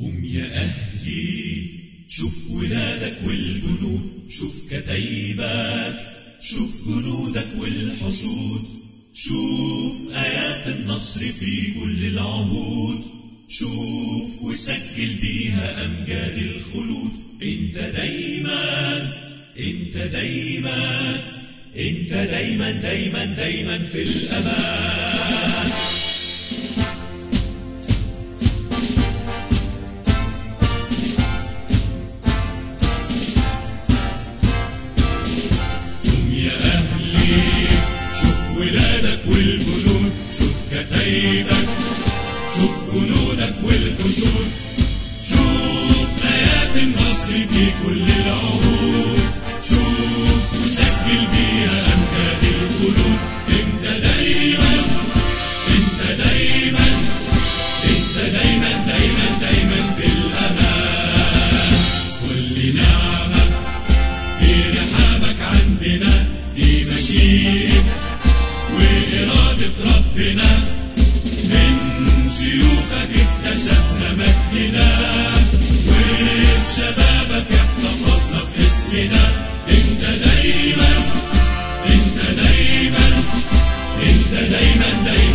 قوم يا أهلي. شوف ولادك والجنود شوف كتايبك شوف جنودك والحشود شوف آيات النصر في كل العهود شوف وسجل بيها أمجاد الخلود. إنت دايما إنت دايما إنت دايما دايما دايما في الأمان. كتايبك شوف جنودك والحشود وقد اكتسبنا مجدنا وين شبابك إحنا خلصنا انت دايما انت دايما انت دايما دايما